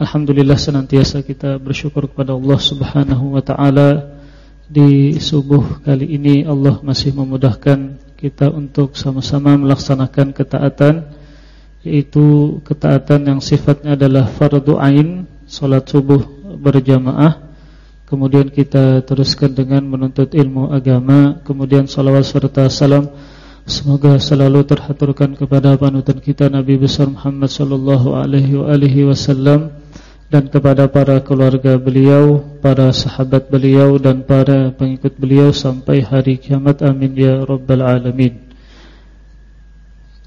Alhamdulillah senantiasa kita bersyukur kepada Allah Subhanahu wa taala. Di subuh kali ini Allah masih memudahkan kita untuk sama-sama melaksanakan ketaatan yaitu ketaatan yang sifatnya adalah fardu ain salat subuh berjamaah. Kemudian kita teruskan dengan menuntut ilmu agama kemudian salawat serta salam. Semoga selalu terhaturkan kepada panutan kita Nabi besar Muhammad sallallahu alaihi wasallam dan kepada para keluarga beliau, para sahabat beliau dan para pengikut beliau sampai hari kiamat. Amin ya rabbal alamin.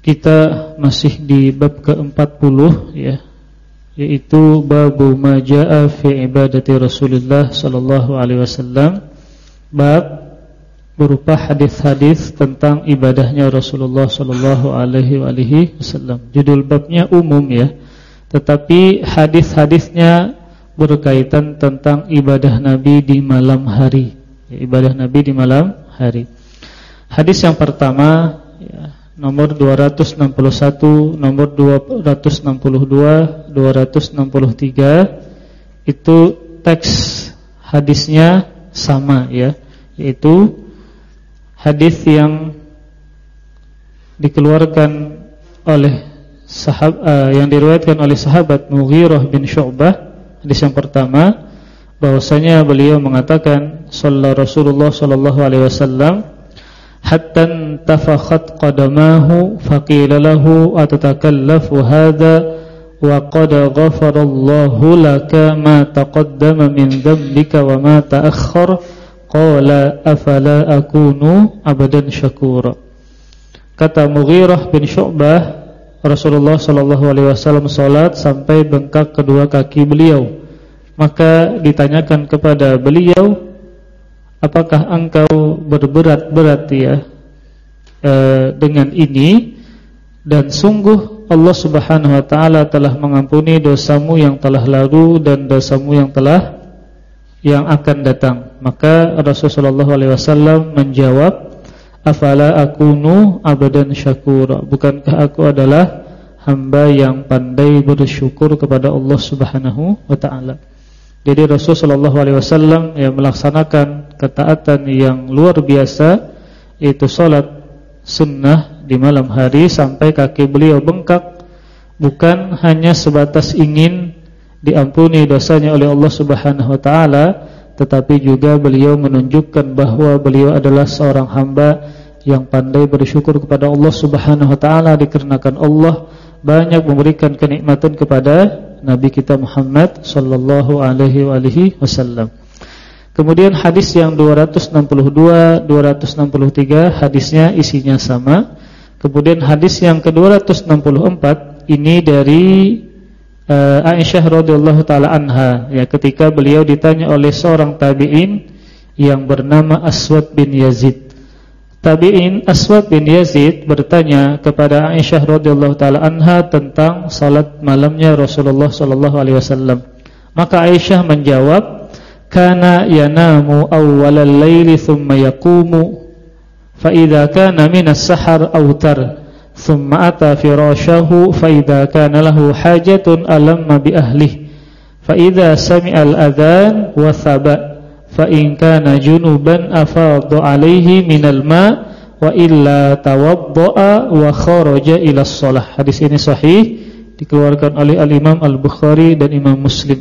Kita masih di bab ke-40 ya, yaitu bab majaa fi ibadati Rasulullah sallallahu alaihi wasallam. Bab berupa hadis-hadis tentang ibadahnya Rasulullah sallallahu alaihi wasallam. Judul babnya umum ya tetapi hadis-hadisnya berkaitan tentang ibadah Nabi di malam hari. Ya, ibadah Nabi di malam hari. Hadis yang pertama ya, nomor 261, nomor 262, 263 itu teks hadisnya sama ya, yaitu hadis yang dikeluarkan oleh sahab, uh, yang diriwayatkan oleh sahabat Mughirah bin Syu'bah hadis yang pertama bahwasanya beliau mengatakan sallallahu Rasulullah sallallahu alaihi wasallam hatta tafakhat qadamahu faqila lahu atatakallafu hadha wa qad ghafara Allahu laka ma taqaddama min dhanbika wa ma ta'akhkhar qala afala akunu abadan syakura kata Mughirah bin Syu'bah Rasulullah Shallallahu Alaihi Wasallam sholat sampai bengkak kedua kaki beliau. Maka ditanyakan kepada beliau, apakah engkau berberat-berat ya e, dengan ini? Dan sungguh Allah Subhanahu Wa Taala telah mengampuni dosamu yang telah lalu dan dosamu yang telah yang akan datang. Maka Rasulullah Shallallahu Alaihi Wasallam menjawab, Afala akunu abadan syakura Bukankah aku adalah hamba yang pandai bersyukur kepada Allah Subhanahu wa taala. Jadi Rasulullah wasallam yang melaksanakan ketaatan yang luar biasa yaitu salat sunnah di malam hari sampai kaki beliau bengkak bukan hanya sebatas ingin diampuni dosanya oleh Allah Subhanahu wa taala tetapi juga beliau menunjukkan bahwa beliau adalah seorang hamba yang pandai bersyukur kepada Allah Subhanahu wa taala dikarenakan Allah banyak memberikan kenikmatan kepada Nabi kita Muhammad sallallahu alaihi wasallam. Kemudian hadis yang 262 263 hadisnya isinya sama. Kemudian hadis yang ke-264 ini dari uh, Aisyah radhiyallahu taala anha ya ketika beliau ditanya oleh seorang tabi'in yang bernama Aswad bin Yazid. Tabi'in Aswad bin Yazid bertanya kepada Aisyah radhiyallahu taala anha tentang salat malamnya Rasulullah sallallahu alaihi wasallam. Maka Aisyah menjawab, "Kana yanamu awwalal laili thumma yaqumu fa idza kana min as-sahar awtar." thumma ata firashahu faida kana lahu hajatun alamma bi ahlihi. Fa idza sami'a al-adhan wa thaba. Fa in kana junuban afadha alaihi minal ma wa illa tawaddaa wa kharaja ila shalah hadis ini sahih dikeluarkan oleh al-Imam Al-Bukhari dan Imam Muslim.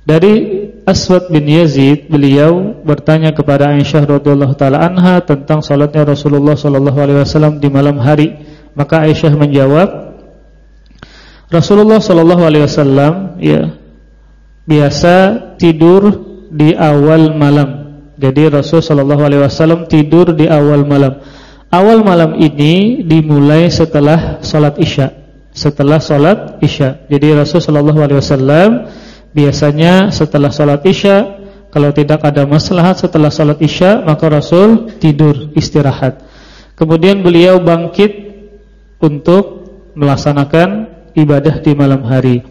Dari Aswad bin Yazid beliau bertanya kepada Aisyah radhiyallahu taala anha tentang salatnya Rasulullah sallallahu alaihi wasallam di malam hari maka Aisyah menjawab, Rasulullah Shallallahu Alaihi Wasallam ya biasa tidur di awal malam. Jadi Rasul Shallallahu Alaihi Wasallam tidur di awal malam. Awal malam ini dimulai setelah sholat isya. Setelah sholat isya. Jadi Rasul Shallallahu Alaihi Wasallam biasanya setelah sholat isya, kalau tidak ada masalah setelah sholat isya, maka Rasul tidur istirahat. Kemudian beliau bangkit untuk melaksanakan ibadah di malam hari.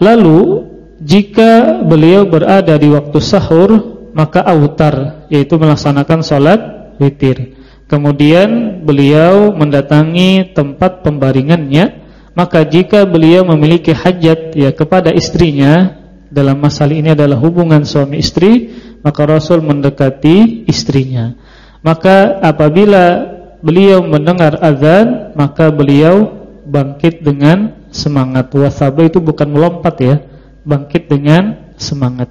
Lalu jika beliau berada di waktu sahur maka autar yaitu melaksanakan sholat witir. Kemudian beliau mendatangi tempat pembaringannya Maka jika beliau memiliki hajat ya kepada istrinya dalam masalah ini adalah hubungan suami istri, maka Rasul mendekati istrinya. Maka apabila beliau mendengar azan, maka beliau bangkit dengan semangat. Wasaba itu bukan melompat ya, bangkit dengan semangat.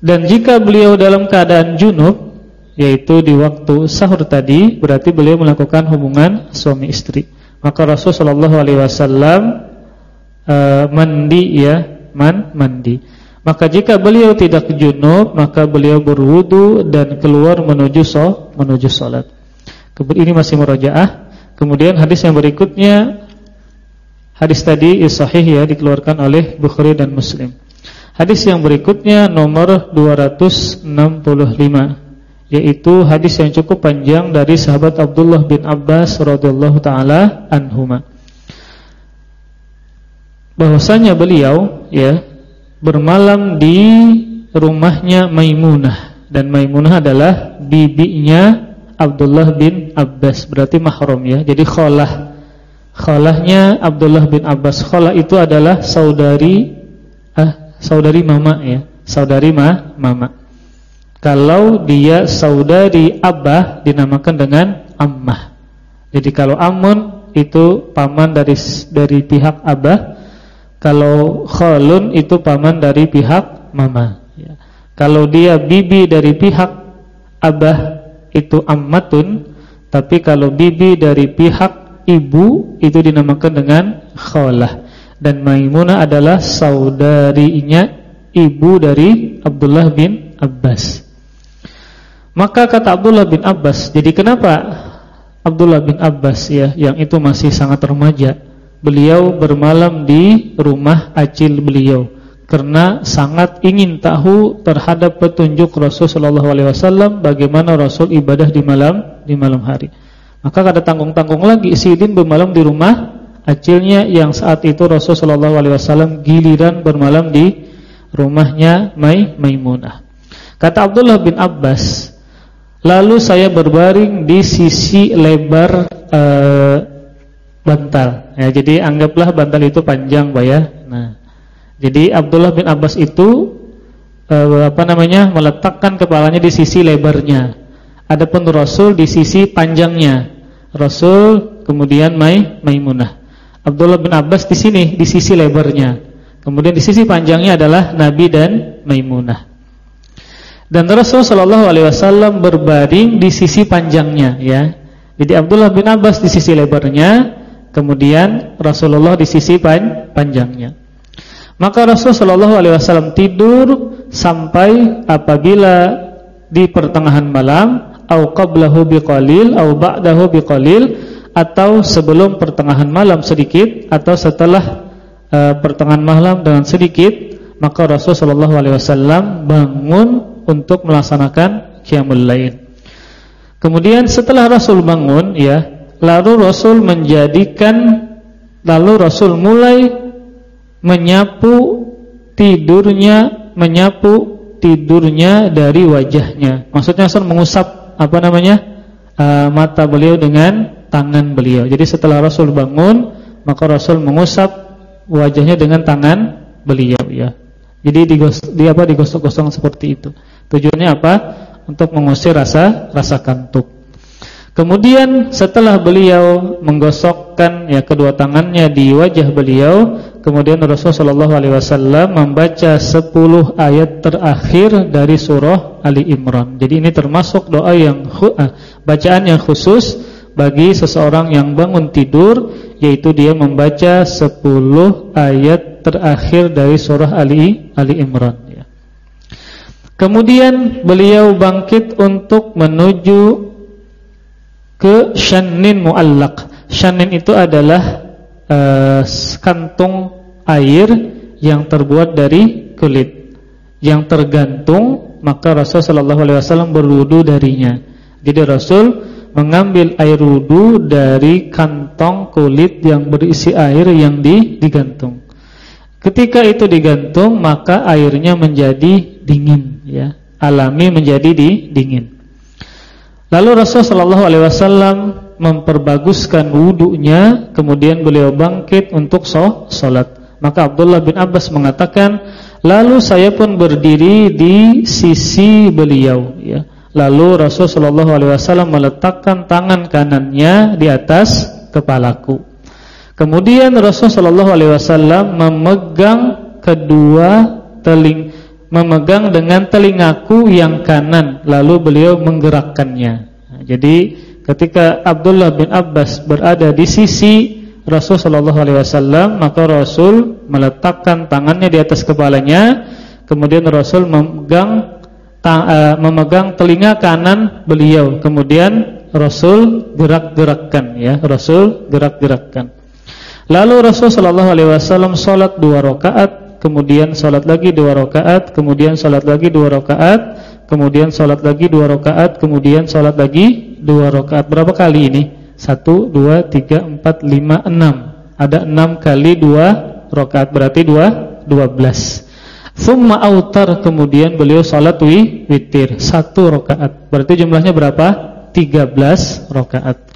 Dan jika beliau dalam keadaan junub, yaitu di waktu sahur tadi, berarti beliau melakukan hubungan suami istri maka Rasul sallallahu alaihi wasallam uh, mandi ya, man mandi. Maka jika beliau tidak junub, maka beliau berwudu dan keluar menuju so, menuju salat. Ini masih murajaah. Kemudian hadis yang berikutnya hadis tadi sahih ya dikeluarkan oleh Bukhari dan Muslim. Hadis yang berikutnya nomor 265 yaitu hadis yang cukup panjang dari sahabat Abdullah bin Abbas radhiyallahu taala anhuma. Bahwasanya beliau ya bermalam di rumahnya Maimunah dan Maimunah adalah bibinya Abdullah bin Abbas berarti mahram ya. Jadi khalah khalahnya Abdullah bin Abbas. Khalah itu adalah saudari ah saudari mama ya, saudari ma mama. Kalau dia saudari abah dinamakan dengan ammah. Jadi kalau amun itu paman dari dari pihak abah, kalau khalun itu paman dari pihak mama. Ya. Kalau dia bibi dari pihak abah itu ammatun, tapi kalau bibi dari pihak ibu itu dinamakan dengan khalah. Dan Maimunah adalah saudarinya ibu dari Abdullah bin Abbas. Maka kata Abdullah bin Abbas, jadi kenapa Abdullah bin Abbas ya yang itu masih sangat remaja, beliau bermalam di rumah acil beliau karena sangat ingin tahu terhadap petunjuk Rasul sallallahu alaihi wasallam bagaimana Rasul ibadah di malam di malam hari. Maka kada tanggung-tanggung lagi Sidin bermalam di rumah acilnya yang saat itu Rasul sallallahu alaihi wasallam giliran bermalam di rumahnya Mai Maimunah. Kata Abdullah bin Abbas, Lalu saya berbaring di sisi lebar e, bantal. Ya, jadi anggaplah bantal itu panjang, Pak ya. Jadi Abdullah bin Abbas itu e, apa namanya? meletakkan kepalanya di sisi lebarnya. Adapun Rasul di sisi panjangnya. Rasul kemudian Mai Maimunah. Abdullah bin Abbas di sini di sisi lebarnya. Kemudian di sisi panjangnya adalah Nabi dan Maimunah. Dan Rasul Shallallahu Alaihi Wasallam berbaring di sisi panjangnya, ya. Jadi Abdullah bin Abbas di sisi lebarnya, kemudian Rasulullah di sisi pan panjangnya. Maka Rasul Shallallahu Alaihi Wasallam tidur sampai apabila di pertengahan malam, au qablahu biqalil, au ba'dahu biqalil, atau sebelum pertengahan malam sedikit, atau setelah uh, pertengahan malam dengan sedikit, maka Rasul Shallallahu Alaihi Wasallam bangun untuk melaksanakan qiyamul lail. Kemudian setelah Rasul bangun ya, lalu Rasul menjadikan lalu Rasul mulai menyapu tidurnya, menyapu tidurnya dari wajahnya. Maksudnya Rasul mengusap apa namanya? Uh, mata beliau dengan tangan beliau. Jadi setelah Rasul bangun, maka Rasul mengusap wajahnya dengan tangan beliau ya. Jadi digos, di apa digosok-gosok seperti itu. Tujuannya apa? Untuk mengusir rasa rasa kantuk. Kemudian setelah beliau menggosokkan ya kedua tangannya di wajah beliau, kemudian Rasulullah Shallallahu alaihi wasallam membaca 10 ayat terakhir dari surah Ali Imran. Jadi ini termasuk doa yang uh, bacaan yang khusus bagi seseorang yang bangun tidur yaitu dia membaca 10 ayat terakhir dari surah Ali Ali Imran. Kemudian beliau bangkit untuk menuju ke Shannin Muallaq. Shannin itu adalah uh, kantung air yang terbuat dari kulit yang tergantung maka Rasul sallallahu alaihi wasallam berwudu darinya. Jadi Rasul mengambil air wudu dari kantong kulit yang berisi air yang digantung. Ketika itu digantung maka airnya menjadi dingin ya, alami menjadi di, dingin. Lalu Rasul sallallahu alaihi wasallam memperbaguskan wudhunya, kemudian beliau bangkit untuk sholat. Maka Abdullah bin Abbas mengatakan, lalu saya pun berdiri di sisi beliau. Ya. Lalu Rasulullah SAW meletakkan tangan kanannya di atas kepalaku. Kemudian Rasulullah SAW memegang kedua teling, memegang dengan telingaku yang kanan, lalu beliau menggerakkannya. Jadi ketika Abdullah bin Abbas berada di sisi Rasul Shallallahu Alaihi Wasallam maka Rasul meletakkan tangannya di atas kepalanya, kemudian Rasul memegang uh, memegang telinga kanan beliau, kemudian Rasul gerak-gerakkan ya, Rasul gerak-gerakkan. Lalu Rasul Shallallahu Alaihi Wasallam sholat dua rakaat, kemudian sholat lagi dua rakaat, kemudian sholat lagi dua rakaat, kemudian sholat lagi dua rakaat, kemudian sholat lagi dua rakaat. Berapa kali ini? Satu, dua, tiga, empat, lima, enam. Ada enam kali dua rokaat berarti dua, dua belas. Thumma autar kemudian beliau salat witir satu rokaat. Berarti jumlahnya berapa? Tiga belas rokaat.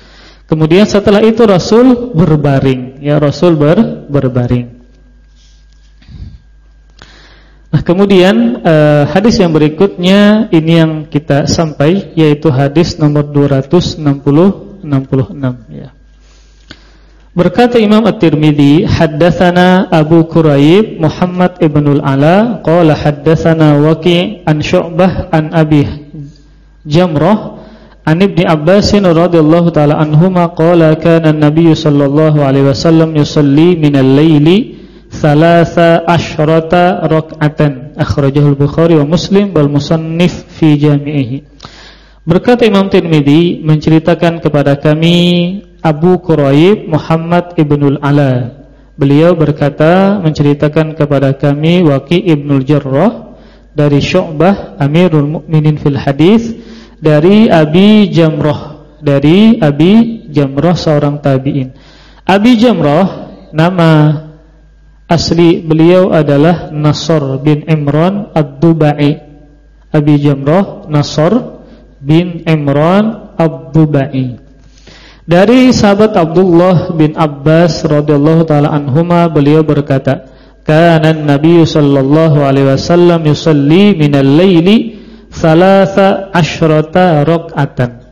Kemudian setelah itu Rasul berbaring. Ya Rasul ber, berbaring. Nah kemudian uh, hadis yang berikutnya ini yang kita sampai yaitu hadis nomor 260 66 ya. Berkata Imam At-Tirmidzi, haddatsana Abu Quraib Muhammad ibnul Ala qala haddatsana Waqi' an Syu'bah an Abi Jamrah an Ibnu Abbas radhiyallahu taala anhuma qala kana an-nabiy sallallahu alaihi wasallam yusalli min al-laili thalatha asyrata rak'atan akhrajahu al-Bukhari wa Muslim wal musannif fi jami'ihi Berkata Imam Tirmidzi menceritakan kepada kami Abu Quraib Muhammad ibnul Ala. Beliau berkata menceritakan kepada kami Waqi ibnul Jarrah dari Syu'bah Amirul Mukminin fil Hadis dari Abi Jamrah dari Abi Jamrah seorang tabi'in. Abi Jamrah nama asli beliau adalah Nasr bin Imran Ad-Dubai. Abi Jamrah Nasr bin Imran Abdubai. Dari sahabat Abdullah bin Abbas radhiyallahu taala anhuma beliau berkata, "Kana Nabi sallallahu alaihi wasallam yusalli minal laili thalatha asyrata rak'atan."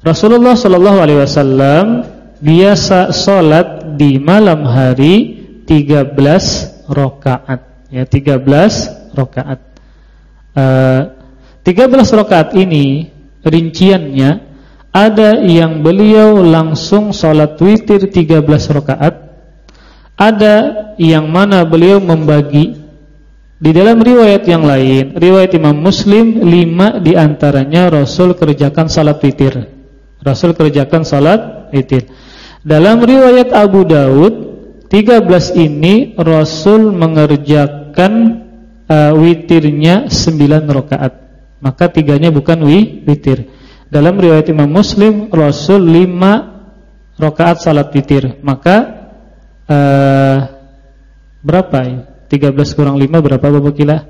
Rasulullah sallallahu alaihi wasallam biasa salat di malam hari 13 rakaat. Ya, 13 rakaat. Uh, 13 rakaat ini rinciannya ada yang beliau langsung sholat witir 13 rakaat ada yang mana beliau membagi di dalam riwayat yang lain riwayat Imam Muslim lima di antaranya Rasul kerjakan sholat witir Rasul kerjakan sholat witir dalam riwayat Abu Daud 13 ini Rasul mengerjakan uh, witirnya 9 rakaat maka tiganya bukan wi, witir. Dalam riwayat Imam Muslim, Rasul lima rakaat salat witir. Maka uh, berapa ya? 13 kurang 5 berapa Bapak kila?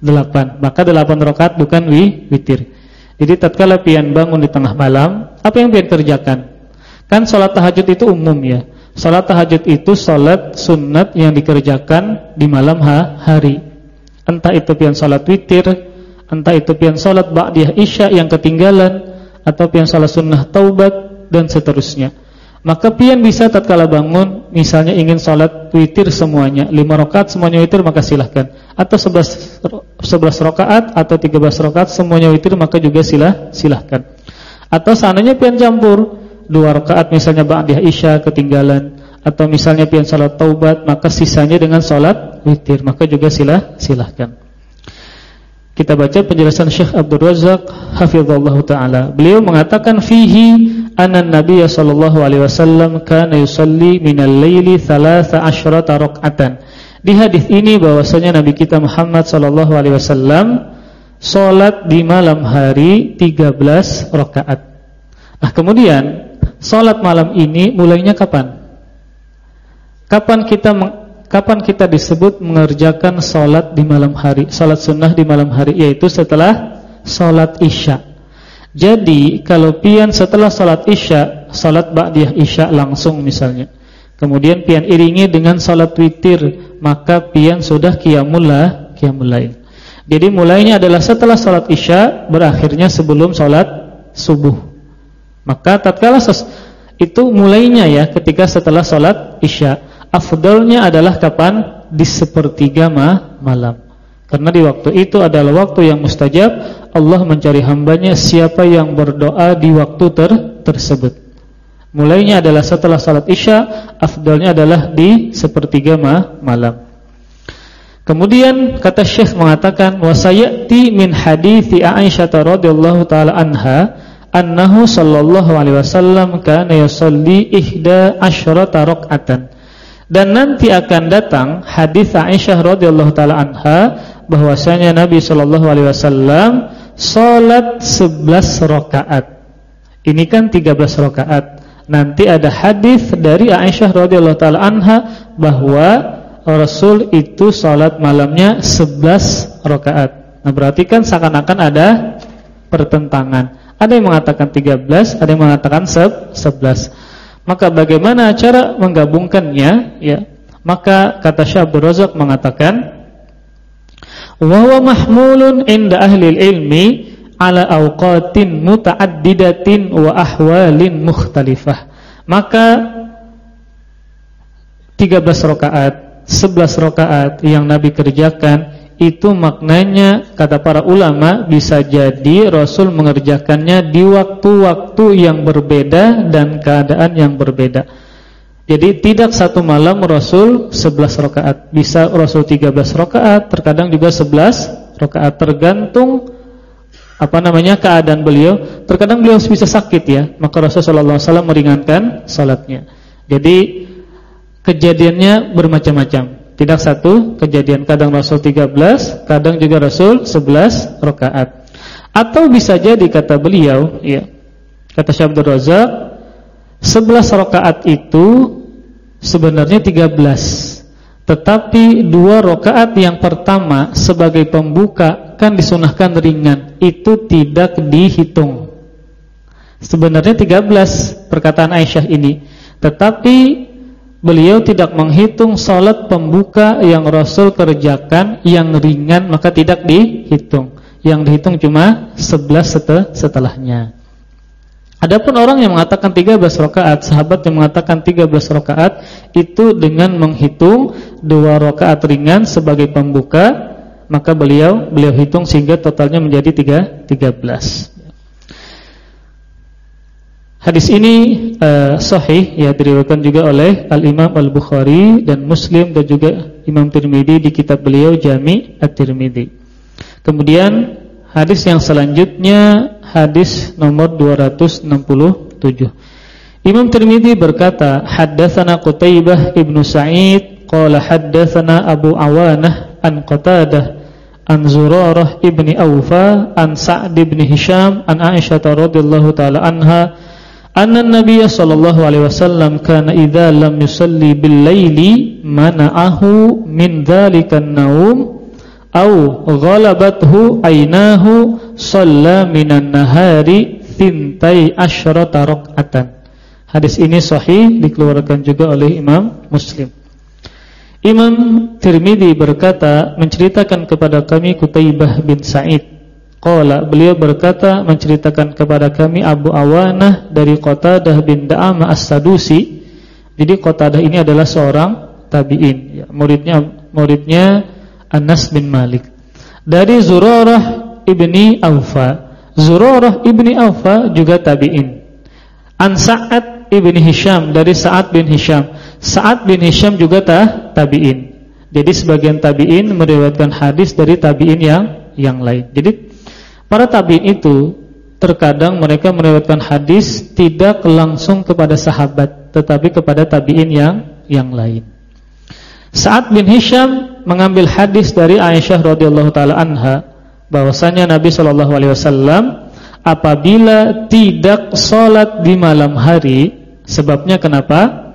8. Maka 8 rakaat bukan wi, witir. Jadi tatkala pian bangun di tengah malam, apa yang pian kerjakan? Kan salat tahajud itu umum ya. Salat tahajud itu salat sunat yang dikerjakan di malam hari. Entah itu pian salat witir, entah itu pian salat ba'diyah isya yang ketinggalan atau pian salat sunnah taubat dan seterusnya. Maka pian bisa tatkala bangun misalnya ingin salat witir semuanya, 5 rakaat semuanya witir maka silahkan. Atau 11 11 rakaat atau 13 rakaat semuanya witir maka juga silah silahkan. Atau seandainya pian campur 2 rakaat misalnya ba'diyah isya ketinggalan atau misalnya pian salat taubat maka sisanya dengan salat witir maka juga silah silahkan. Kita baca penjelasan Syekh Abdul Razak hafizallahu taala. Beliau mengatakan fihi anna Nabi sallallahu alaihi wasallam kana yusalli minal laili 13 rak'atan. Di hadis ini bahwasanya Nabi kita Muhammad sallallahu alaihi wasallam salat di malam hari 13 rakaat. Nah, kemudian salat malam ini mulainya kapan? Kapan kita Kapan kita disebut mengerjakan sholat di malam hari Sholat sunnah di malam hari Yaitu setelah sholat isya Jadi kalau pian setelah salat isya, salat ba'diyah isya langsung misalnya. Kemudian pian iringi dengan salat witir, maka pian sudah qiyamul lail. Jadi mulainya adalah setelah salat isya, berakhirnya sebelum salat subuh. Maka tatkala itu mulainya ya ketika setelah salat isya. Afdalnya adalah kapan? Di sepertiga malam. Karena di waktu itu adalah waktu yang mustajab Allah mencari hambanya siapa yang berdoa di waktu ter tersebut Mulainya adalah setelah salat isya Afdalnya adalah di sepertiga ma malam Kemudian kata Syekh mengatakan Wasayati min hadithi Aisyah radhiyallahu ta'ala anha Annahu sallallahu alaihi wasallam Kana yusalli ihda asyrata rak'atan dan nanti akan datang hadis Aisyah radhiyallahu taala anha bahwasanya Nabi Shallallahu alaihi wasallam salat 11 rakaat. Ini kan 13 rakaat. Nanti ada hadis dari Aisyah radhiyallahu taala anha bahwa Rasul itu salat malamnya 11 rakaat. Nah, berarti kan seakan-akan ada pertentangan. Ada yang mengatakan 13, ada yang mengatakan 11. Maka bagaimana cara menggabungkannya? Ya. Maka kata Syekh Abdul Razak mengatakan wa mahmulun inda ahli ilmi ala awqatin mutaaddidatin wa ahwalin mukhtalifah maka 13 rakaat 11 rakaat yang Nabi kerjakan itu maknanya kata para ulama bisa jadi Rasul mengerjakannya di waktu-waktu yang berbeda dan keadaan yang berbeda jadi tidak satu malam Rasul 11 rakaat, bisa Rasul 13 rakaat, terkadang juga 11 rakaat tergantung apa namanya keadaan beliau. Terkadang beliau bisa sakit ya, maka Rasul sallallahu alaihi wasallam meringankan salatnya. Jadi kejadiannya bermacam-macam. Tidak satu kejadian, kadang Rasul 13, kadang juga Rasul 11 rakaat. Atau bisa jadi kata beliau, ya. Kata Syekh Abdul Razak, 11 rakaat itu sebenarnya 13 Tetapi dua rokaat yang pertama sebagai pembuka kan disunahkan ringan Itu tidak dihitung Sebenarnya 13 perkataan Aisyah ini Tetapi beliau tidak menghitung salat pembuka yang Rasul kerjakan Yang ringan maka tidak dihitung Yang dihitung cuma 11 setelahnya Adapun orang yang mengatakan 13 rakaat, sahabat yang mengatakan 13 rakaat itu dengan menghitung dua rakaat ringan sebagai pembuka, maka beliau beliau hitung sehingga totalnya menjadi 3 13. Hadis ini uh, sahih ya diriwayatkan juga oleh Al-Imam Al-Bukhari dan Muslim dan juga Imam Tirmizi di kitab beliau Jami' At-Tirmizi. Kemudian hadis yang selanjutnya hadis nomor 267. Imam Tirmizi berkata, haddatsana Qutaibah ibnu Sa'id qala haddatsana Abu Awanah an Qatadah an Zurarah ibni Awfa an Sa'd ibn Hisham an Aisyah radhiyallahu taala anha anna an-nabiy sallallahu alaihi wasallam kana idza lam yusalli bil laili mana'ahu min dzalika an-naum au ghalabathu ainahu shalla minan nahari tintai asyrata rak'atan. Hadis ini sahih dikeluarkan juga oleh Imam Muslim. Imam Tirmidzi berkata menceritakan kepada kami Kutaibah bin Sa'id. Qala beliau berkata menceritakan kepada kami Abu Awanah dari Qatadah bin Da'amah As-Sadusi. Jadi Qatadah ini adalah seorang tabi'in, ya, muridnya muridnya Anas bin Malik dari Zurarah ibni Aufa. Zurarah ibni Aufa juga tabi'in. An Sa'ad ibni Hisham dari Sa'ad bin Hisham. Sa'ad bin Hisham juga ta tabi'in. Jadi sebagian tabi'in meriwayatkan hadis dari tabi'in yang yang lain. Jadi para tabi'in itu terkadang mereka meriwayatkan hadis tidak langsung kepada sahabat tetapi kepada tabi'in yang yang lain. Sa'ad bin Hisham mengambil hadis dari Aisyah radhiyallahu taala anha bahwasanya Nabi sallallahu alaihi wasallam apabila tidak salat di malam hari sebabnya kenapa?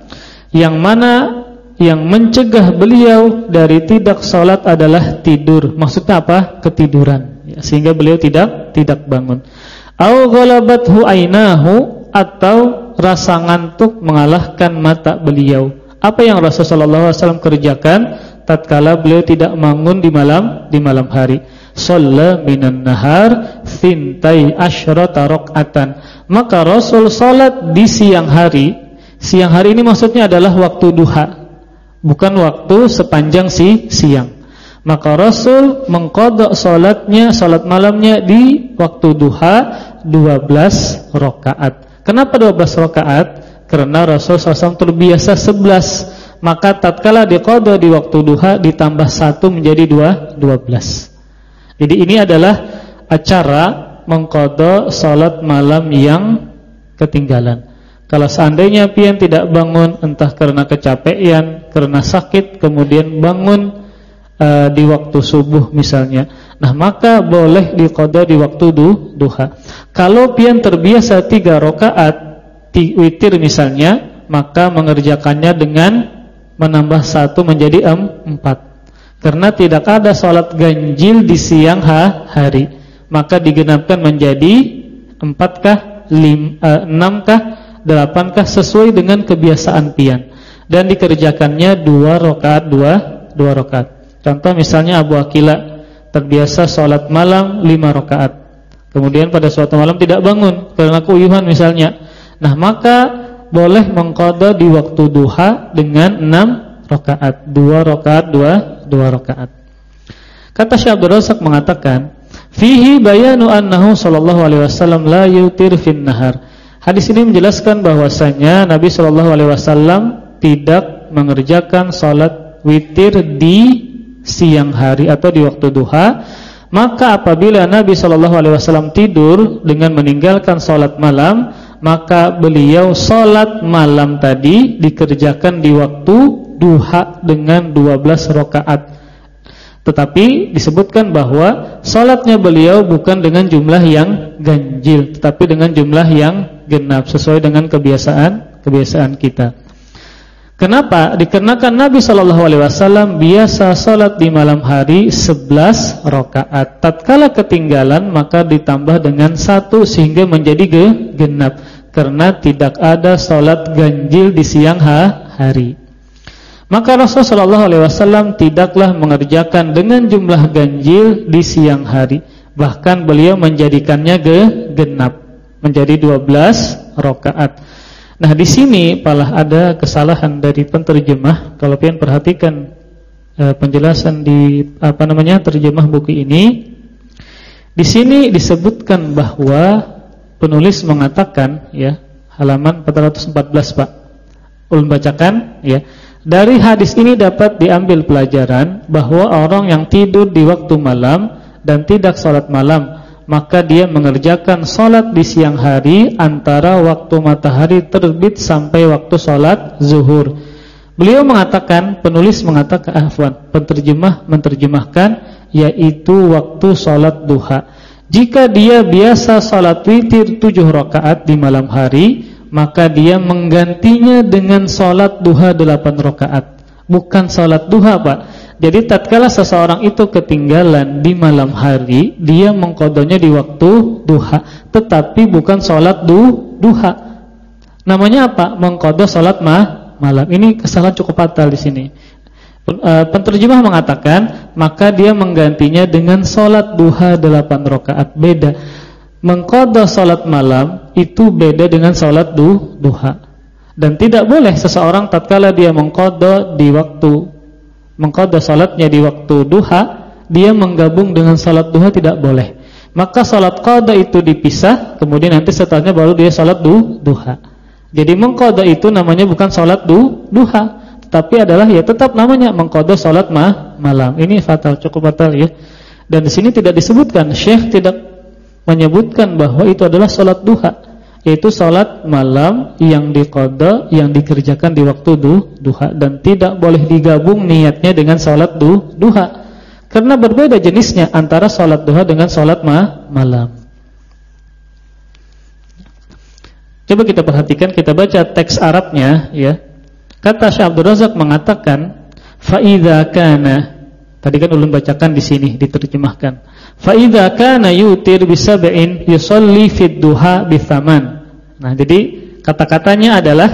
Yang mana yang mencegah beliau dari tidak salat adalah tidur. Maksudnya apa? Ketiduran. Ya, sehingga beliau tidak tidak bangun. Au ghalabathu ainahu atau rasa ngantuk mengalahkan mata beliau. Apa yang Rasulullah SAW kerjakan tatkala beliau tidak bangun di malam di malam hari? Shalla minan nahar fintai asyrata rakaatan. Maka Rasul salat di siang hari. Siang hari ini maksudnya adalah waktu duha. Bukan waktu sepanjang si siang. Maka Rasul mengkodok salatnya, salat malamnya di waktu duha 12 rakaat. Kenapa 12 rakaat? Karena Rasul SAW terbiasa 11 Maka tatkala diqadha di waktu duha Ditambah 1 menjadi 2 12 Jadi ini adalah acara mengqadha salat malam yang ketinggalan Kalau seandainya pian tidak bangun Entah karena kecapean Karena sakit Kemudian bangun uh, Di waktu subuh misalnya. Nah maka boleh diqadha di waktu du, duha. Kalau pian terbiasa 3 rakaat witir misalnya maka mengerjakannya dengan menambah satu menjadi empat. Karena tidak ada sholat ganjil di siang hari. Maka digenapkan menjadi empatkah lim, eh, enamkah delapankah sesuai dengan kebiasaan pian. Dan dikerjakannya dua rakaat dua dua rakaat contoh misalnya Abu Akila terbiasa sholat malam lima rakaat kemudian pada suatu malam tidak bangun karena kuyuhan misalnya Nah maka boleh mengkodo di waktu duha dengan enam rakaat, dua rakaat, dua dua rakaat. Kata Syekh Abdul mengatakan, fihi bayanu annahu sallallahu alaihi wasallam la yutir fin nahar. Hadis ini menjelaskan bahwasanya Nabi sallallahu alaihi wasallam tidak mengerjakan salat witir di siang hari atau di waktu duha. Maka apabila Nabi sallallahu alaihi wasallam tidur dengan meninggalkan salat malam, maka beliau sholat malam tadi dikerjakan di waktu duha dengan 12 rakaat. Tetapi disebutkan bahwa sholatnya beliau bukan dengan jumlah yang ganjil, tetapi dengan jumlah yang genap sesuai dengan kebiasaan kebiasaan kita. Kenapa? Dikarenakan Nabi Shallallahu Alaihi Wasallam biasa sholat di malam hari 11 rakaat. Tatkala ketinggalan maka ditambah dengan satu sehingga menjadi genap. Karena tidak ada sholat ganjil di siang hari. Maka Rasulullah Shallallahu Alaihi Wasallam tidaklah mengerjakan dengan jumlah ganjil di siang hari. Bahkan beliau menjadikannya genap menjadi 12 rakaat. Nah di sini malah ada kesalahan dari penterjemah. Kalau kalian perhatikan e, penjelasan di apa namanya terjemah buku ini, di sini disebutkan bahwa penulis mengatakan ya halaman 414 pak, ulun bacakan ya. Dari hadis ini dapat diambil pelajaran bahwa orang yang tidur di waktu malam dan tidak sholat malam maka dia mengerjakan solat di siang hari antara waktu matahari terbit sampai waktu solat zuhur. Beliau mengatakan, penulis mengatakan, afwan, penterjemah menterjemahkan yaitu waktu solat duha. Jika dia biasa solat witir tujuh rakaat di malam hari, maka dia menggantinya dengan solat duha delapan rakaat. Bukan solat duha, Pak jadi tatkala seseorang itu ketinggalan di malam hari, dia mengkodonya di waktu duha, tetapi bukan sholat du, duha. Namanya apa? Mengkodo sholat ma, malam. Ini kesalahan cukup fatal di sini. E, penterjemah mengatakan, maka dia menggantinya dengan sholat duha delapan rakaat. Beda. Mengkodo sholat malam itu beda dengan sholat du, duha. Dan tidak boleh seseorang tatkala dia mengkodo di waktu mengqadha salatnya di waktu duha, dia menggabung dengan salat duha tidak boleh. Maka salat qada itu dipisah, kemudian nanti setelahnya baru dia salat du, duha. Jadi mengqadha itu namanya bukan salat du, duha, tapi adalah ya tetap namanya mengqadha salat ma, malam. Ini fatal, cukup fatal ya. Dan di sini tidak disebutkan, Syekh tidak menyebutkan bahwa itu adalah salat duha yaitu salat malam yang diqada yang dikerjakan di waktu du, duha dan tidak boleh digabung niatnya dengan salat du, duha karena berbeda jenisnya antara salat duha dengan salat ma, malam. Coba kita perhatikan kita baca teks Arabnya ya. Kata Syekh Abdul Razak mengatakan fa idza kana Tadi kan ulun bacakan di sini diterjemahkan. Fa idza kana yutir bi sab'in yusalli fid duha bi thaman. Nah, jadi kata-katanya adalah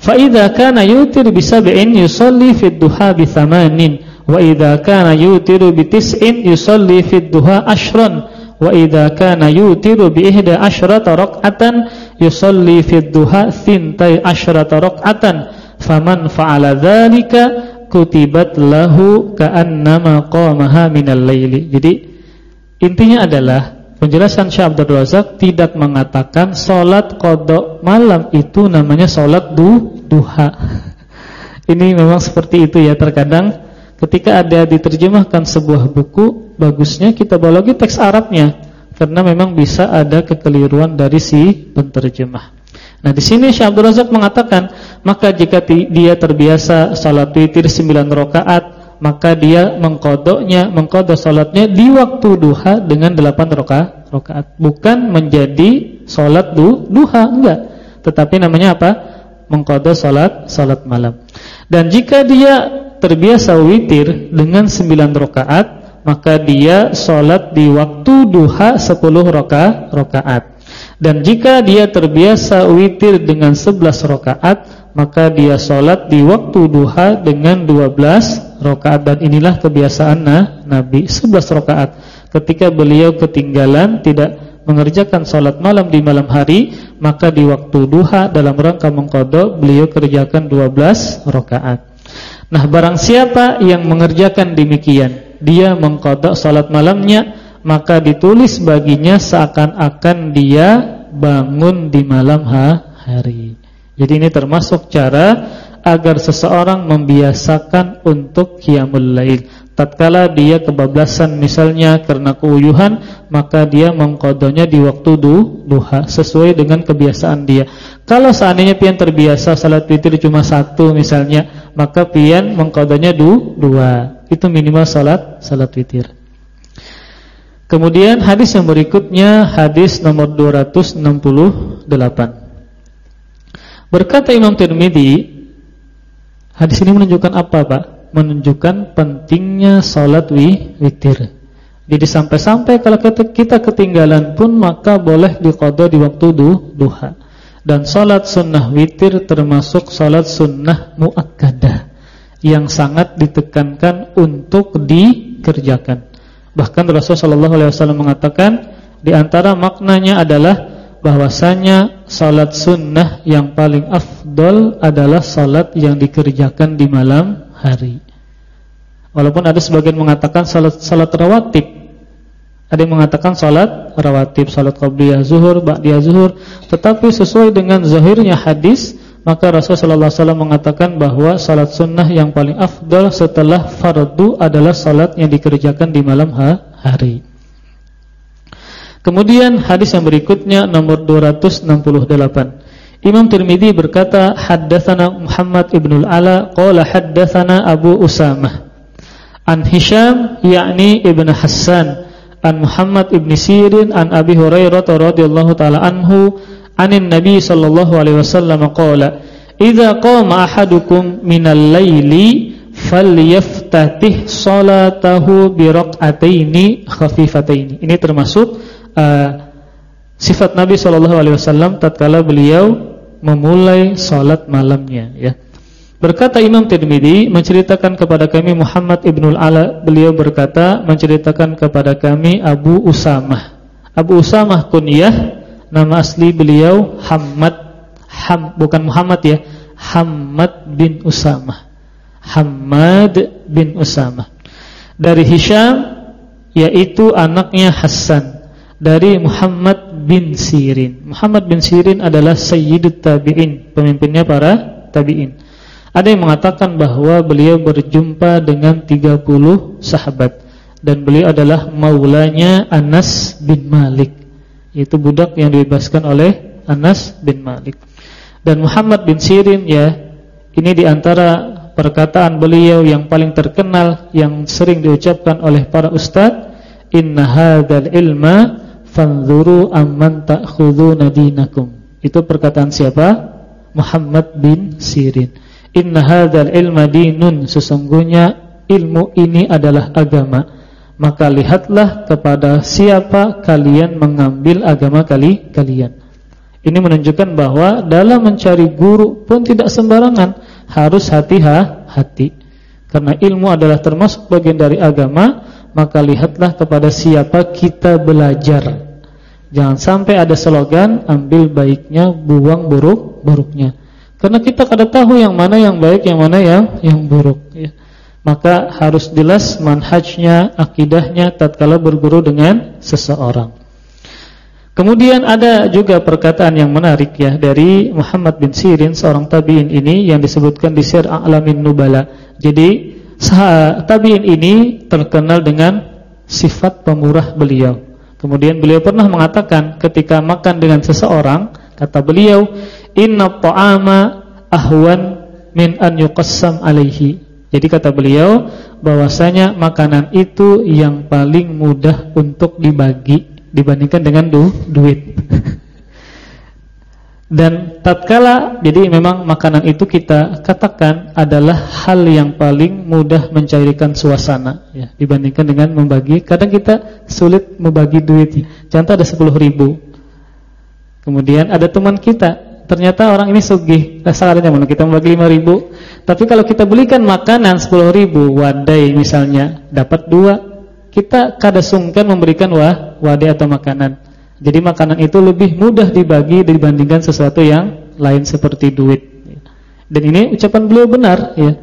fa idza kana yutir bi sab'in yusalli fid duha bi thamanin wa idza kana yutiru bi tis'in yusalli fid duha ashran wa idza kana yutiru bi ihda asyrata raq'atan yusalli fid duha thintai asyrata raq'atan faman fa'ala dzalika kutibat lahu ka'annama qamaha minal laili jadi intinya adalah penjelasan Syekh Abdul Razak tidak mengatakan salat qada malam itu namanya salat du, duha ini memang seperti itu ya terkadang ketika ada diterjemahkan sebuah buku, bagusnya kita bawa lagi teks Arabnya karena memang bisa ada kekeliruan dari si penterjemah. Nah, di sini Syekh Abdul Razak mengatakan, maka jika dia terbiasa salat witir 9 rakaat, maka dia mengkodoknya, mengkodok salatnya di waktu duha dengan 8 rakaat, bukan menjadi salat du, duha enggak, tetapi namanya apa? Mengkodok salat salat malam. Dan jika dia terbiasa witir dengan 9 rakaat, maka dia sholat di waktu duha 10 raka, rakaat. Dan jika dia terbiasa witir dengan 11 rakaat, maka dia sholat di waktu duha dengan 12 rakaat. Dan inilah kebiasaan nah, Nabi 11 rakaat. Ketika beliau ketinggalan tidak mengerjakan sholat malam di malam hari, maka di waktu duha dalam rangka mengkodok beliau kerjakan 12 rakaat. Nah barang siapa yang mengerjakan demikian Dia mengkodok salat malamnya Maka ditulis baginya seakan-akan dia bangun di malam hari Jadi ini termasuk cara agar seseorang membiasakan untuk qiyamul lail. Tatkala dia kebablasan misalnya karena keuyuhan maka dia mengkodonya di waktu du, duha sesuai dengan kebiasaan dia. Kalau seandainya pian terbiasa salat witir cuma satu misalnya maka pian mengkodonya du, dua itu minimal salat salat witir. Kemudian hadis yang berikutnya hadis nomor 268 berkata Imam Tirmidzi hadis ini menunjukkan apa Pak menunjukkan pentingnya salat witir. Jadi sampai-sampai kalau kita ketinggalan pun maka boleh diqadha di waktu du, duha. Dan salat sunnah witir termasuk salat sunnah muakkadah yang sangat ditekankan untuk dikerjakan. Bahkan Rasulullah SAW mengatakan di antara maknanya adalah bahwasanya salat sunnah yang paling afdol adalah salat yang dikerjakan di malam hari. Walaupun ada sebagian mengatakan salat salat rawatib. Ada yang mengatakan salat rawatib, salat qabliyah zuhur, ba'diyah zuhur, tetapi sesuai dengan zahirnya hadis, maka Rasulullah SAW mengatakan bahwa salat sunnah yang paling afdal setelah fardu adalah salat yang dikerjakan di malam hari. Kemudian hadis yang berikutnya nomor 268. Imam Tirmidzi berkata haddatsana Muhammad ibnul Ala qala haddatsana Abu Usamah An Hisham yakni Ibn Hassan An Muhammad Ibn Sirin An Abi Hurairah radhiyallahu ta'ala anhu Anin Nabi sallallahu alaihi wasallam qala Idza qama ahadukum minal laili falyaftatih salatahu bi raq'ataini khafifataini. Ini termasuk uh, sifat Nabi sallallahu alaihi wasallam tatkala beliau memulai salat malamnya ya. Berkata Imam Tirmidzi menceritakan kepada kami Muhammad Ibnul Ala beliau berkata menceritakan kepada kami Abu Usamah. Abu Usamah kunyah nama asli beliau Hamad Ham bukan Muhammad ya, Hamad bin Usamah. Hamad bin Usamah. Dari Hisham yaitu anaknya Hasan dari Muhammad bin Sirin. Muhammad bin Sirin adalah sayyidut tabi'in, pemimpinnya para tabi'in. Ada yang mengatakan bahwa beliau berjumpa dengan 30 sahabat dan beliau adalah maulanya Anas bin Malik. Itu budak yang dibebaskan oleh Anas bin Malik. Dan Muhammad bin Sirin ya, ini di antara perkataan beliau yang paling terkenal yang sering diucapkan oleh para ustaz, "Inna hadzal ilma fanzuru amman ta'khuduna dinakum." Itu perkataan siapa? Muhammad bin Sirin. Inna hadzal ilma dinun sesungguhnya ilmu ini adalah agama, maka lihatlah kepada siapa kalian mengambil agama kali kalian. Ini menunjukkan bahwa dalam mencari guru pun tidak sembarangan, harus hati-hati. Karena ilmu adalah termasuk bagian dari agama, maka lihatlah kepada siapa kita belajar. Jangan sampai ada slogan ambil baiknya, buang buruk-buruknya. Karena kita kada tahu yang mana yang baik, yang mana yang yang buruk ya. Maka harus jelas manhajnya, akidahnya tatkala berguru dengan seseorang. Kemudian ada juga perkataan yang menarik ya dari Muhammad bin Sirin seorang tabi'in ini yang disebutkan di Sir A'lamin Nubala. Jadi tabi'in ini terkenal dengan sifat pemurah beliau. Kemudian beliau pernah mengatakan ketika makan dengan seseorang, kata beliau, inna ta'ama ahwan min an yuqassam alaihi. Jadi kata beliau bahwasanya makanan itu yang paling mudah untuk dibagi dibandingkan dengan du duit. Dan tatkala jadi memang makanan itu kita katakan adalah hal yang paling mudah mencairkan suasana ya dibandingkan dengan membagi. Kadang kita sulit membagi duit. Contoh ada 10 ribu. Kemudian ada teman kita ternyata orang ini sugih kasarnya mana kita membagi 5 ribu tapi kalau kita belikan makanan 10 ribu wadai misalnya dapat dua kita kada sungkan memberikan wah wadai atau makanan jadi makanan itu lebih mudah dibagi dibandingkan sesuatu yang lain seperti duit dan ini ucapan beliau benar ya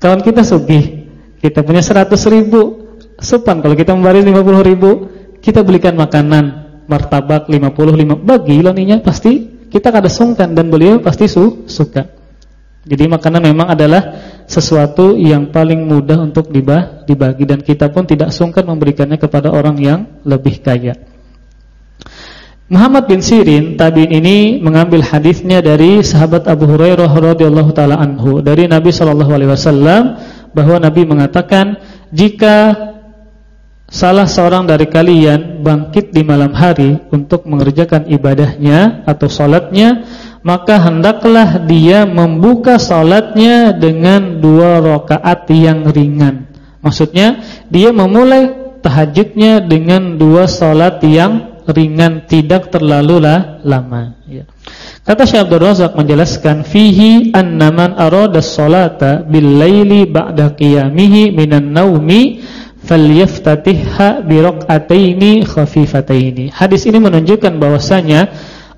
kawan kita sugih kita punya 100 ribu sepan kalau kita memberi 50 ribu kita belikan makanan martabak 50 5 bagi loninya pasti kita kada sungkan dan beliau pasti su suka. Jadi makanan memang adalah sesuatu yang paling mudah untuk dibagi dan kita pun tidak sungkan memberikannya kepada orang yang lebih kaya. Muhammad bin Sirin tabi'in ini mengambil hadisnya dari sahabat Abu Hurairah radhiyallahu taala anhu dari Nabi sallallahu alaihi wasallam bahwa Nabi mengatakan jika salah seorang dari kalian bangkit di malam hari untuk mengerjakan ibadahnya atau salatnya, maka hendaklah dia membuka salatnya dengan dua rakaat yang ringan. Maksudnya, dia memulai tahajudnya dengan dua salat yang ringan, tidak terlalu lah, lama. Ya. Kata Syekh Abdul Razak menjelaskan fihi annaman arada salata bil laili ba'da qiyamihi minan naumi falyaftatihha bi rak'ataini khafifataini. Hadis ini menunjukkan bahwasanya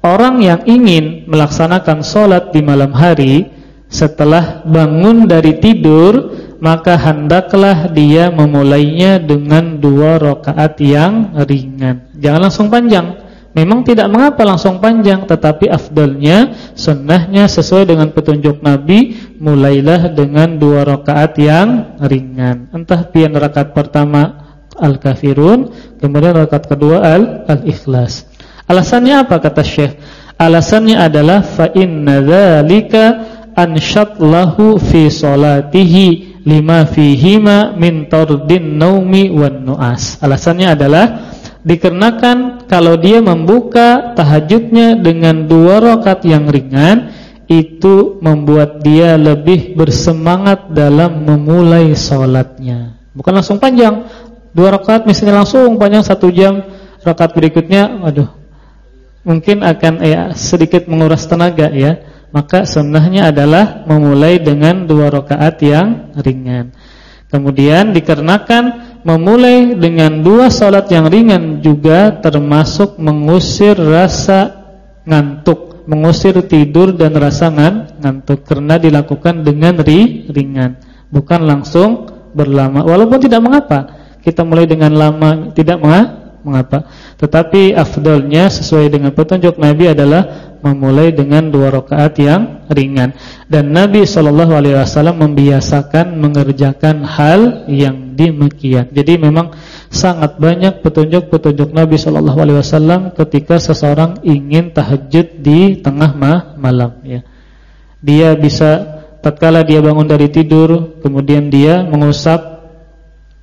orang yang ingin melaksanakan salat di malam hari setelah bangun dari tidur maka hendaklah dia memulainya dengan dua rakaat yang ringan. Jangan langsung panjang. Memang tidak mengapa langsung panjang Tetapi afdalnya Sunnahnya sesuai dengan petunjuk Nabi Mulailah dengan dua rakaat yang ringan. Entah pian rakaat pertama Al-Kafirun Kemudian rakaat kedua Al-Ikhlas. Alasannya apa kata Syekh? Alasannya adalah Fa inna Ansyat lahu fi solatihi Lima fihima Min tardin naumi wan nu'as. Alasannya adalah Dikarenakan kalau dia membuka tahajudnya dengan dua rakaat yang ringan Itu membuat dia lebih bersemangat dalam memulai sholatnya. Bukan langsung panjang. Dua rakaat misalnya langsung panjang satu jam. Rakaat berikutnya, waduh Mungkin akan ya sedikit menguras tenaga ya. Maka sunnahnya adalah memulai dengan dua rakaat yang ringan. Kemudian dikarenakan memulai dengan dua salat yang ringan juga termasuk mengusir rasa ngantuk, mengusir tidur dan rasa ngantuk karena dilakukan dengan ri, ringan, bukan langsung berlama. Walaupun tidak mengapa, kita mulai dengan lama tidak mengapa. Tetapi afdalnya sesuai dengan petunjuk Nabi adalah memulai dengan dua rakaat yang ringan dan Nabi Shallallahu alaihi wasallam membiasakan mengerjakan hal yang demikian. Jadi memang sangat banyak petunjuk-petunjuk Nabi Shallallahu alaihi wasallam ketika seseorang ingin tahajud di tengah malam ya. Dia bisa tatkala dia bangun dari tidur kemudian dia mengusap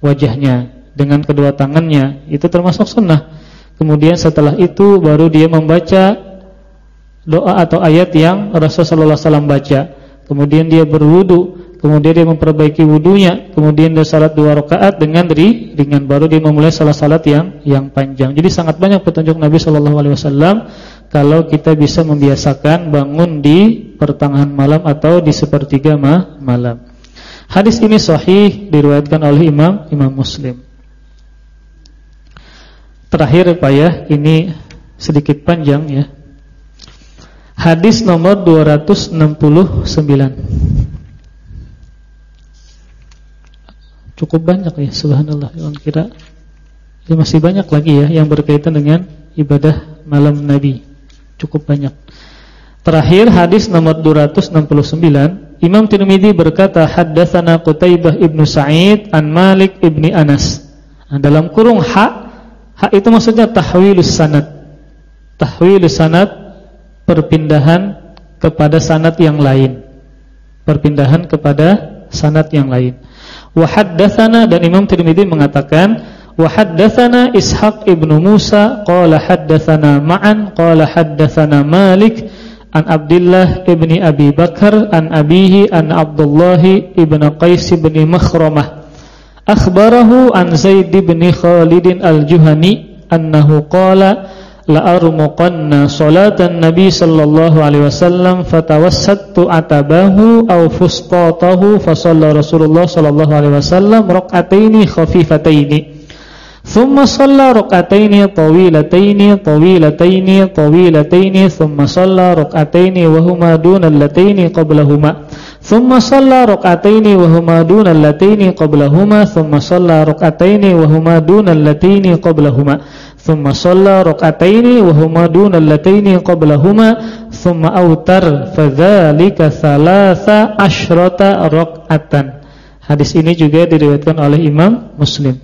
wajahnya dengan kedua tangannya itu termasuk sunnah. Kemudian setelah itu baru dia membaca doa atau ayat yang Rasulullah SAW baca. Kemudian dia berwudu. Kemudian dia memperbaiki wudunya, kemudian dia salat dua rakaat dengan ringan baru dia memulai salat-salat yang yang panjang. Jadi sangat banyak petunjuk Nabi Shallallahu alaihi wasallam kalau kita bisa membiasakan bangun di pertengahan malam atau di sepertiga malam. Hadis ini sahih diriwayatkan oleh Imam Imam Muslim. Terakhir Pak ya, ini sedikit panjang ya. Hadis nomor 269. Cukup banyak ya subhanallah. Yang kira ya masih banyak lagi ya yang berkaitan dengan ibadah malam Nabi. Cukup banyak. Terakhir hadis nomor 269 Imam Tirmidzi berkata haddatsana Qutaibah ibnu Sa'id an Malik ibni Anas. Nah, dalam kurung ha ha itu maksudnya tahwilus sanad. Tahwilus sanad perpindahan kepada sanad yang lain. Perpindahan kepada sanad yang lain Wa haddatsana dan Imam Tirmizi mengatakan wa haddatsana Ishaq ibnu Musa qala haddatsana Ma'an qala haddatsana Malik an Abdullah ibni Abi Bakar an abihi an Abdullah ibn Qais ibn Makhramah akhbarahu an Zaid ibn Khalid al-Juhani annahu qala la'armuqanna salatan nabi sallallahu alaihi wasallam fatawassattu atabahu aw fusqatahu fa rasulullah sallallahu alaihi wasallam rak'ataini khafifataini thumma shalla rak'ataini tawilataini tawilataini tawilataini thumma shalla rak'ataini wa huma duna allataini qablahuma thumma shalla rak'ataini wa huma duna allataini qablahuma thumma shalla rak'ataini wa huma duna allataini qablahuma thumma shalla rak'ataini wa huma duna allataini qablahuma thumma autar fadzalika salasa asyrata rak'atan. Hadis ini juga diriwayatkan oleh Imam Muslim.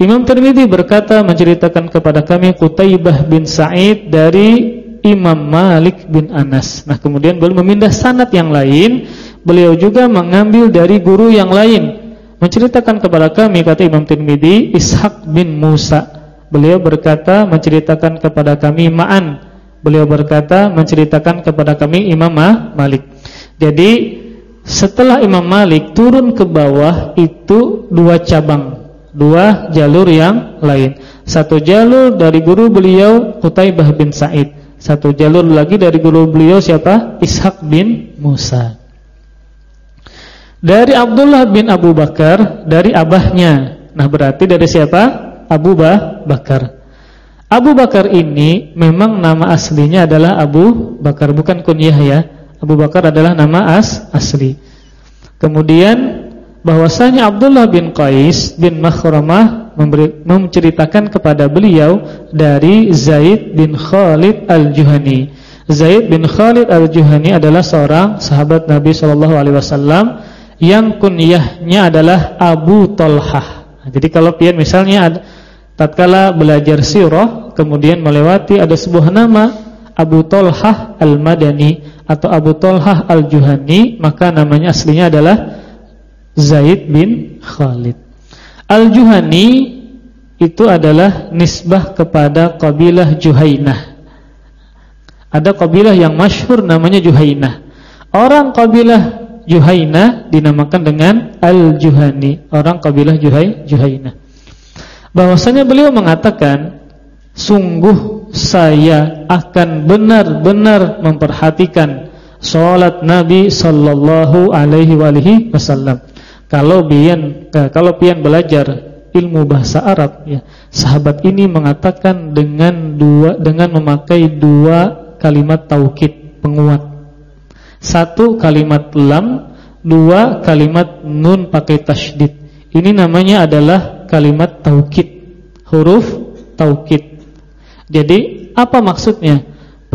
Imam Tirmidzi berkata menceritakan kepada kami Qutaibah bin Sa'id dari Imam Malik bin Anas. Nah, kemudian beliau memindah sanad yang lain, beliau juga mengambil dari guru yang lain. Menceritakan kepada kami kata Imam Tirmidzi Ishaq bin Musa Beliau berkata menceritakan kepada kami Ma'an. Beliau berkata menceritakan kepada kami Imam Malik. Jadi setelah Imam Malik turun ke bawah itu dua cabang, dua jalur yang lain. Satu jalur dari guru beliau Qutaibah bin Said. Satu jalur lagi dari guru beliau siapa? Ishaq bin Musa. Dari Abdullah bin Abu Bakar dari abahnya. Nah, berarti dari siapa? Abu Bakar. Abu Bakar ini memang nama aslinya adalah Abu Bakar bukan kunyah ya. Abu Bakar adalah nama as asli. Kemudian bahwasanya Abdullah bin Qais bin Makhramah menceritakan kepada beliau dari Zaid bin Khalid Al-Juhani. Zaid bin Khalid Al-Juhani adalah seorang sahabat Nabi sallallahu alaihi wasallam yang kunyahnya adalah Abu Talhah. Jadi kalau pian misalnya tatkala belajar sirah kemudian melewati ada sebuah nama Abu Tolhah Al-Madani atau Abu Tolhah Al-Juhani maka namanya aslinya adalah Zaid bin Khalid. Al-Juhani itu adalah nisbah kepada kabilah Juhainah. Ada kabilah yang masyhur namanya Juhainah. Orang kabilah Juhainah dinamakan dengan Al-Juhani. Orang kabilah Juhai Juhainah. Bahwasanya beliau mengatakan sungguh saya akan benar-benar memperhatikan salat Nabi sallallahu alaihi wasallam. Kalau pian eh, kalau pian belajar ilmu bahasa Arab ya, sahabat ini mengatakan dengan dua dengan memakai dua kalimat taukid penguat. Satu kalimat lam, dua kalimat nun pakai tasydid. Ini namanya adalah kalimat taukid, huruf taukid. Jadi apa maksudnya?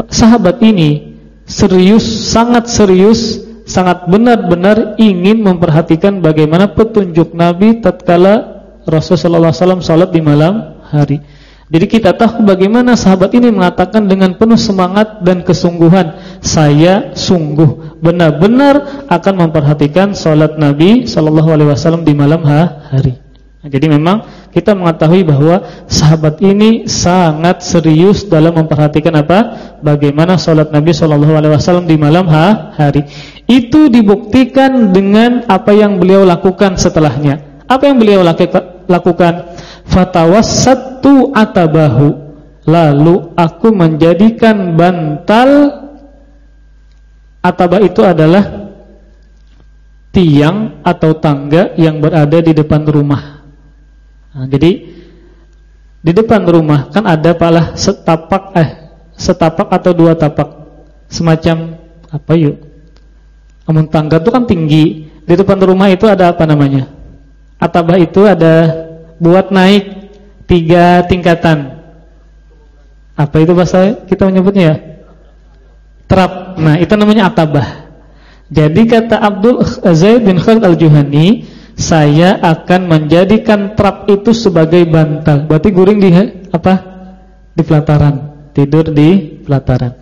Sahabat ini serius, sangat serius, sangat benar-benar ingin memperhatikan bagaimana petunjuk Nabi tatkala Rasulullah SAW salat di malam hari. Jadi kita tahu bagaimana sahabat ini mengatakan dengan penuh semangat dan kesungguhan, saya sungguh benar-benar akan memperhatikan salat Nabi Shallallahu Alaihi Wasallam di malam hari. Jadi memang kita mengetahui bahwa sahabat ini sangat serius dalam memperhatikan apa? Bagaimana sholat Nabi Shallallahu Alaihi Wasallam di malam hari. Itu dibuktikan dengan apa yang beliau lakukan setelahnya. Apa yang beliau lakukan? Fatawassatu atabahu. Lalu aku menjadikan bantal atabah itu adalah tiang atau tangga yang berada di depan rumah. Nah, jadi di depan rumah kan ada pala setapak eh setapak atau dua tapak semacam apa yuk namun tangga itu kan tinggi. Di depan rumah itu ada apa namanya? Atabah itu ada buat naik tiga tingkatan. Apa itu bahasa kita menyebutnya ya? Trap. Nah, itu namanya atabah. Jadi kata Abdul Zaid bin Khalid Al-Juhani, saya akan menjadikan trap itu sebagai bantal. Berarti guring di apa? Di pelataran. Tidur di pelataran.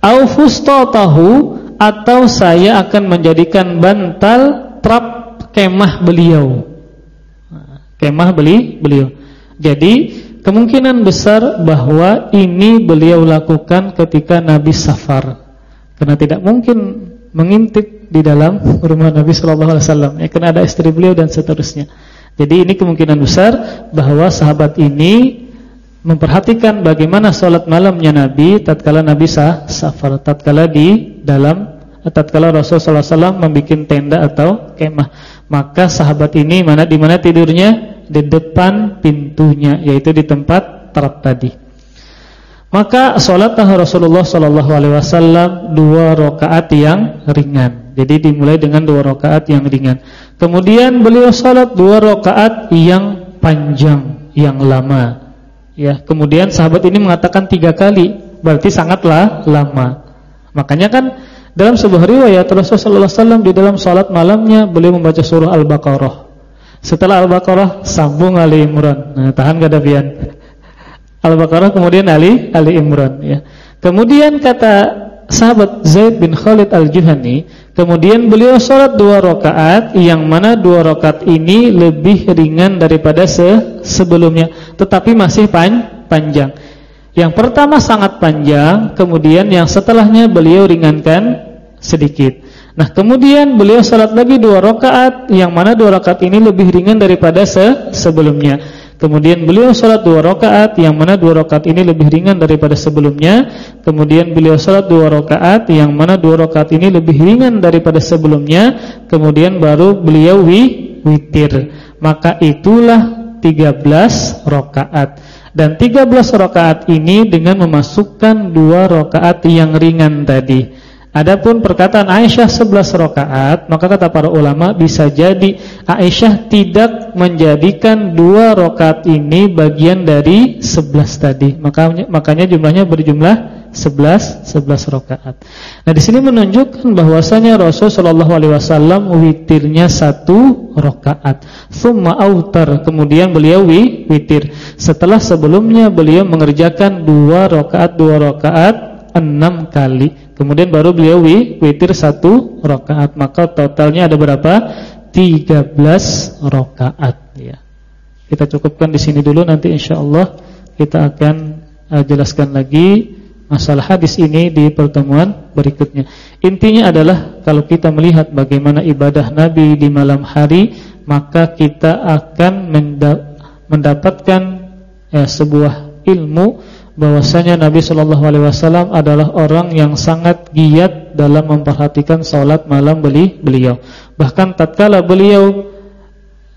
Au fustatahu atau saya akan menjadikan bantal trap kemah beliau. Kemah beli beliau. Jadi kemungkinan besar bahwa ini beliau lakukan ketika Nabi safar. Karena tidak mungkin mengintip di dalam rumah Nabi sallallahu alaihi wasallam. Ya karena ada istri beliau dan seterusnya. Jadi ini kemungkinan besar bahwa sahabat ini memperhatikan bagaimana sholat malamnya Nabi tatkala Nabi sah safar, tatkala di dalam tatkala Rasulullah SAW membuat tenda atau kemah. Maka sahabat ini mana di mana tidurnya? Di depan pintunya, yaitu di tempat terap tadi. Maka sholat Rasulullah Sallallahu Alaihi Wasallam dua rakaat yang ringan. Jadi dimulai dengan dua rakaat yang ringan. Kemudian beliau sholat dua rakaat yang panjang, yang lama. Ya, kemudian sahabat ini mengatakan tiga kali, berarti sangatlah lama. Makanya kan dalam sebuah riwayat Rasulullah SAW di dalam salat malamnya beliau membaca surah Al-Baqarah. Setelah Al-Baqarah sambung Ali Imran. Nah, tahan gak pian. Al-Baqarah kemudian Ali Ali Imran ya. Kemudian kata sahabat Zaid bin Khalid Al-Juhani, kemudian beliau salat dua rakaat yang mana dua rakaat ini lebih ringan daripada se sebelumnya, tetapi masih pan panjang. Yang pertama sangat panjang, kemudian yang setelahnya beliau ringankan sedikit. Nah, kemudian beliau salat lagi dua rakaat, yang mana dua rakaat ini lebih ringan daripada se sebelumnya. Kemudian beliau salat dua rakaat, yang mana dua rakaat ini lebih ringan daripada sebelumnya. Kemudian beliau salat dua rakaat, yang mana dua rakaat ini lebih ringan daripada sebelumnya. Kemudian baru beliau wi witir. Maka itulah 13 rakaat. Dan 13 rakaat ini dengan memasukkan dua rakaat yang ringan tadi. Adapun perkataan Aisyah 11 rakaat, maka kata para ulama bisa jadi Aisyah tidak menjadikan dua rakaat ini bagian dari 11 tadi. Makanya makanya jumlahnya berjumlah 11 11 rakaat. Nah, di sini menunjukkan bahwasanya Rasul sallallahu alaihi wasallam witirnya satu rakaat. Tsumma autar, kemudian beliau witir. Setelah sebelumnya beliau mengerjakan dua rakaat dua rakaat enam kali. Kemudian baru beliau witir satu rakaat. Maka totalnya ada berapa? 13 rakaat ya. Kita cukupkan di sini dulu nanti insyaallah kita akan uh, jelaskan lagi masalah hadis ini di pertemuan berikutnya. Intinya adalah kalau kita melihat bagaimana ibadah Nabi di malam hari, maka kita akan mendapatkan ya, sebuah ilmu bahwasanya Nabi Shallallahu Alaihi Wasallam adalah orang yang sangat giat dalam memperhatikan sholat malam beli beliau. Bahkan tatkala beliau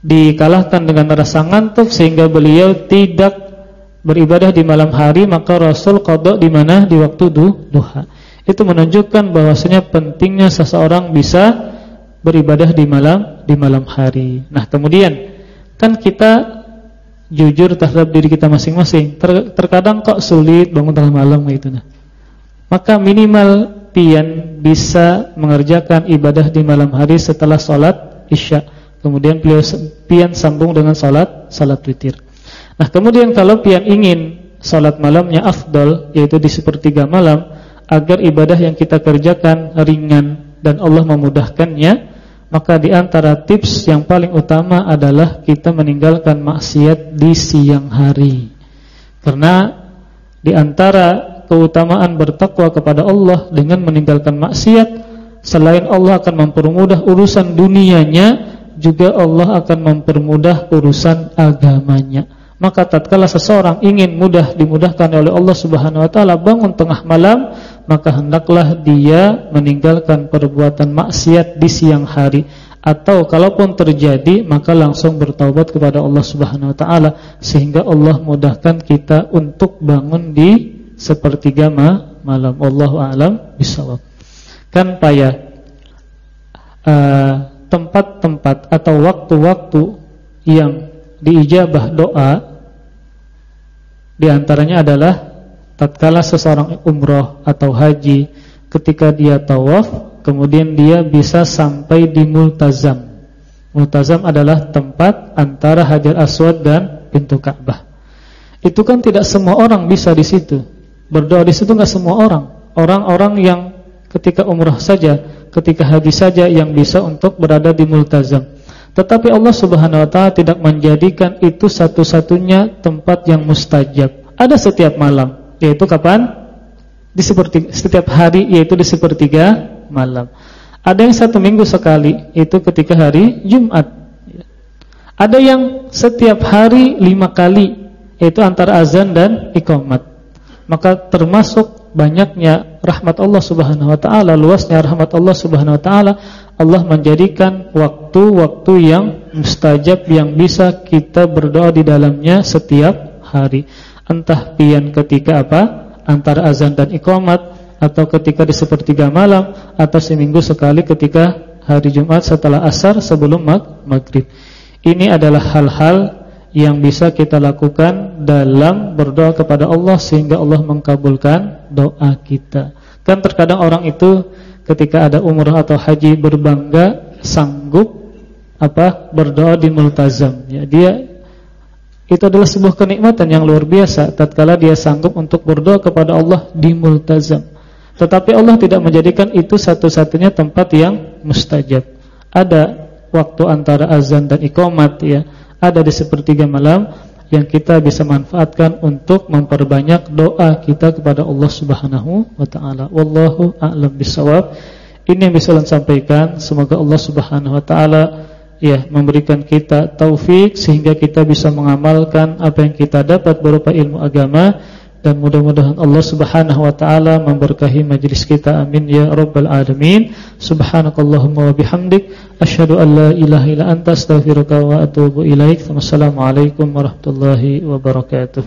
dikalahkan dengan rasa ngantuk sehingga beliau tidak beribadah di malam hari, maka Rasul kodok di mana di waktu duha. Itu menunjukkan bahwasanya pentingnya seseorang bisa beribadah di malam di malam hari. Nah kemudian kan kita jujur terhadap diri kita masing-masing. Ter terkadang kok sulit bangun tengah malam gitu nah. Maka minimal pian bisa mengerjakan ibadah di malam hari setelah sholat isya. Kemudian pian sambung dengan sholat salat witir. Nah kemudian kalau pian ingin sholat malamnya afdol yaitu di sepertiga malam agar ibadah yang kita kerjakan ringan dan Allah memudahkannya maka di antara tips yang paling utama adalah kita meninggalkan maksiat di siang hari. Karena di antara keutamaan bertakwa kepada Allah dengan meninggalkan maksiat selain Allah akan mempermudah urusan dunianya, juga Allah akan mempermudah urusan agamanya. Maka tatkala seseorang ingin mudah dimudahkan oleh Allah Subhanahu wa taala bangun tengah malam, maka hendaklah dia meninggalkan perbuatan maksiat di siang hari atau kalaupun terjadi maka langsung bertaubat kepada Allah Subhanahu wa taala sehingga Allah mudahkan kita untuk bangun di sepertiga malam. Allahu a'lam bishawab. Kan payah uh, tempat-tempat atau waktu-waktu yang diijabah doa di antaranya adalah tatkala seseorang umroh atau haji ketika dia tawaf kemudian dia bisa sampai di multazam. Multazam adalah tempat antara Hajar Aswad dan pintu Ka'bah. Itu kan tidak semua orang bisa di situ. Berdoa di situ nggak semua orang. Orang-orang yang ketika umrah saja, ketika haji saja yang bisa untuk berada di multazam. Tetapi Allah Subhanahu wa taala tidak menjadikan itu satu-satunya tempat yang mustajab. Ada setiap malam, yaitu kapan? Di seperti setiap hari yaitu di sepertiga malam. Ada yang satu minggu sekali, itu ketika hari Jumat. Ada yang setiap hari lima kali, yaitu antara azan dan iqamat. Maka termasuk banyaknya rahmat Allah Subhanahu wa taala, luasnya rahmat Allah Subhanahu wa taala Allah menjadikan waktu-waktu yang mustajab yang bisa kita berdoa di dalamnya setiap hari. Entah pian ketika apa? Antara azan dan iqamat atau ketika di sepertiga malam atau seminggu sekali ketika hari Jumat setelah asar sebelum mag maghrib. Ini adalah hal-hal yang bisa kita lakukan dalam berdoa kepada Allah sehingga Allah mengkabulkan doa kita. Kan terkadang orang itu ketika ada umrah atau haji berbangga sanggup apa berdoa di multazam. Ya dia itu adalah sebuah kenikmatan yang luar biasa. Tatkala dia sanggup untuk berdoa kepada Allah di multazam. Tetapi Allah tidak menjadikan itu satu-satunya tempat yang mustajab. Ada waktu antara azan dan iqamat ya ada di sepertiga malam yang kita bisa manfaatkan untuk memperbanyak doa kita kepada Allah Subhanahu wa taala. Wallahu a'lam bishawab. Ini yang bisa saya sampaikan. Semoga Allah Subhanahu wa taala ya memberikan kita taufik sehingga kita bisa mengamalkan apa yang kita dapat berupa ilmu agama dan mudah-mudahan Allah Subhanahu wa taala memberkahi majelis kita. Amin ya rabbal alamin. Subhanakallahumma wa bihamdik asyhadu an la ilaha illa anta astaghfiruka wa atubu ilaik. Wassalamu alaikum warahmatullahi wabarakatuh